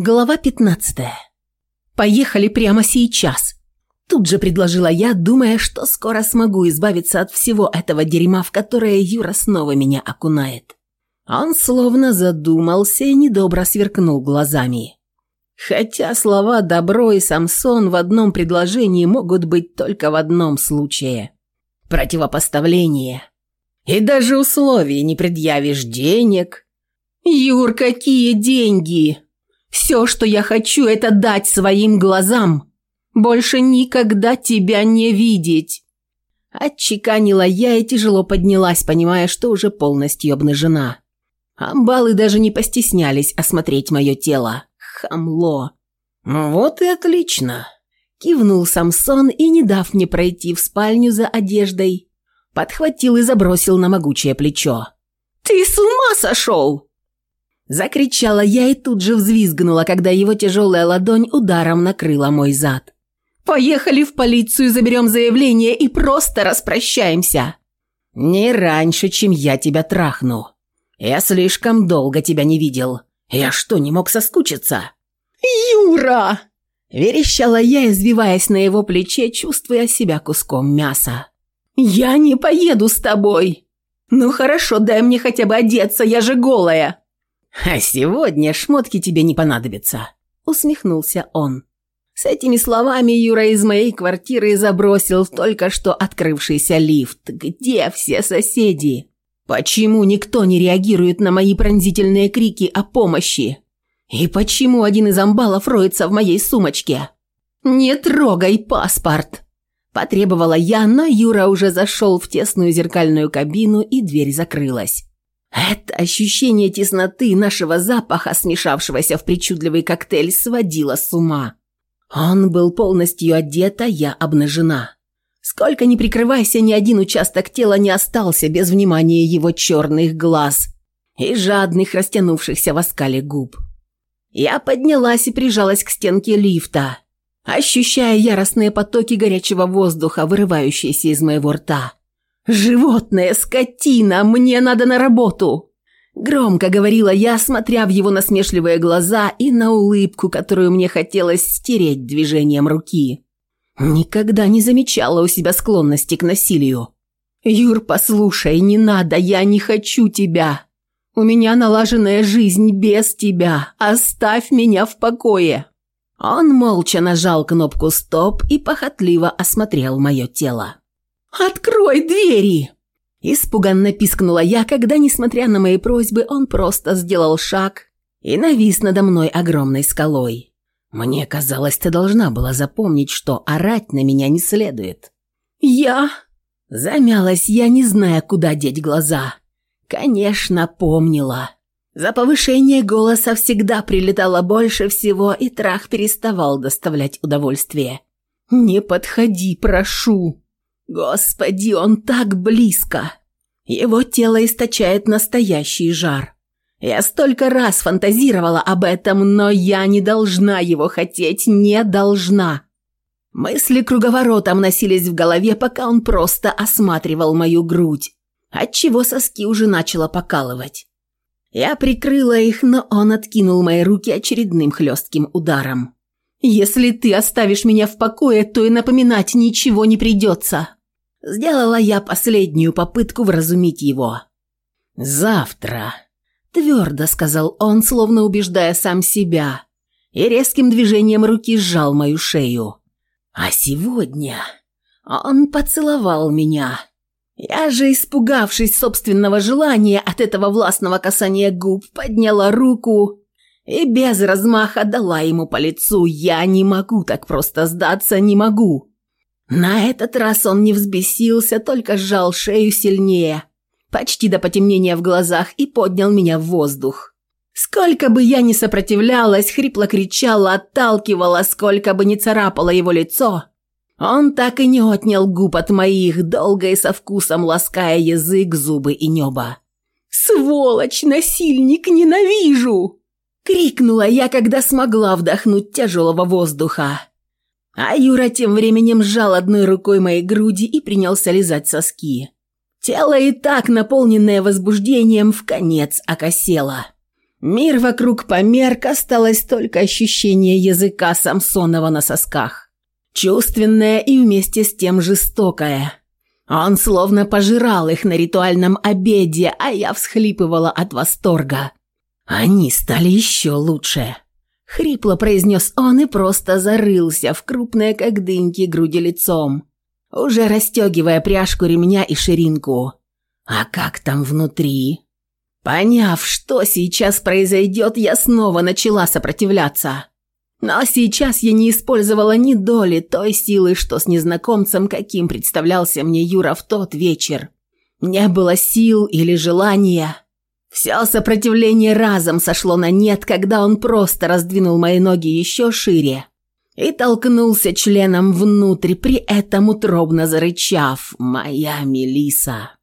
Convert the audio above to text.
Глава 15. Поехали прямо сейчас. Тут же предложила я, думая, что скоро смогу избавиться от всего этого дерьма, в которое Юра снова меня окунает. Он словно задумался и недобро сверкнул глазами. Хотя слова «добро» и «Самсон» в одном предложении могут быть только в одном случае. Противопоставление. И даже условий не предъявишь денег. «Юр, какие деньги!» Все, что я хочу, это дать своим глазам. Больше никогда тебя не видеть. Отчеканила я и тяжело поднялась, понимая, что уже полностью обнажена. Амбалы даже не постеснялись осмотреть мое тело. Хамло. Ну «Вот и отлично!» Кивнул Самсон и, не дав мне пройти в спальню за одеждой, подхватил и забросил на могучее плечо. «Ты с ума сошел!» Закричала я и тут же взвизгнула, когда его тяжелая ладонь ударом накрыла мой зад. «Поехали в полицию, заберем заявление и просто распрощаемся!» «Не раньше, чем я тебя трахну. Я слишком долго тебя не видел. Я что, не мог соскучиться?» «Юра!» – верещала я, извиваясь на его плече, чувствуя себя куском мяса. «Я не поеду с тобой!» «Ну хорошо, дай мне хотя бы одеться, я же голая!» «А сегодня шмотки тебе не понадобятся», — усмехнулся он. С этими словами Юра из моей квартиры забросил только что открывшийся лифт. Где все соседи? Почему никто не реагирует на мои пронзительные крики о помощи? И почему один из амбалов роется в моей сумочке? «Не трогай паспорт!» Потребовала я, но Юра уже зашел в тесную зеркальную кабину, и дверь закрылась. Это ощущение тесноты нашего запаха, смешавшегося в причудливый коктейль, сводило с ума. Он был полностью одет, а я обнажена. Сколько ни прикрывайся, ни один участок тела не остался без внимания его черных глаз и жадных, растянувшихся в оскале губ. Я поднялась и прижалась к стенке лифта, ощущая яростные потоки горячего воздуха, вырывающиеся из моего рта. «Животное, скотина, мне надо на работу!» Громко говорила я, смотря в его насмешливые глаза и на улыбку, которую мне хотелось стереть движением руки. Никогда не замечала у себя склонности к насилию. «Юр, послушай, не надо, я не хочу тебя. У меня налаженная жизнь без тебя. Оставь меня в покое». Он молча нажал кнопку «Стоп» и похотливо осмотрел мое тело. Открой двери!» Испуганно пискнула я, когда, несмотря на мои просьбы, он просто сделал шаг и навис надо мной огромной скалой. Мне казалось, ты должна была запомнить, что орать на меня не следует. «Я...» Замялась я, не зная, куда деть глаза. Конечно, помнила. За повышение голоса всегда прилетало больше всего, и трах переставал доставлять удовольствие. «Не подходи, прошу!» Господи, он так близко! Его тело источает настоящий жар. Я столько раз фантазировала об этом, но я не должна его хотеть, не должна. Мысли круговоротом носились в голове, пока он просто осматривал мою грудь, отчего соски уже начала покалывать. Я прикрыла их, но он откинул мои руки очередным хлестким ударом. «Если ты оставишь меня в покое, то и напоминать ничего не придется», Сделала я последнюю попытку вразумить его. «Завтра», – твердо сказал он, словно убеждая сам себя, и резким движением руки сжал мою шею. «А сегодня он поцеловал меня». Я же, испугавшись собственного желания от этого властного касания губ, подняла руку и без размаха дала ему по лицу. Я не могу так просто сдаться, не могу. На этот раз он не взбесился, только сжал шею сильнее, почти до потемнения в глазах и поднял меня в воздух. Сколько бы я ни сопротивлялась, хрипло кричала, отталкивала, сколько бы ни царапало его лицо, он так и не отнял губ от моих, долго и со вкусом лаская язык, зубы и небо. «Сволочь, насильник, ненавижу!» Крикнула я, когда смогла вдохнуть тяжелого воздуха. А Юра тем временем сжал одной рукой моей груди и принялся лизать соски. Тело и так, наполненное возбуждением, в конец окосело. Мир вокруг померк, осталось только ощущение языка Самсонова на сосках. Чувственное и вместе с тем жестокое. Он словно пожирал их на ритуальном обеде, а я всхлипывала от восторга. Они стали еще лучше. Хрипло произнес он и просто зарылся в крупное, как дыньки, груди лицом, уже расстегивая пряжку ремня и ширинку. А как там внутри? Поняв, что сейчас произойдет, я снова начала сопротивляться. Но сейчас я не использовала ни доли той силы, что с незнакомцем, каким представлялся мне Юра в тот вечер. Не было сил или желания. Все сопротивление разом сошло на нет, когда он просто раздвинул мои ноги еще шире и толкнулся членом внутрь, при этом утробно зарычав «Моя Мелиса!».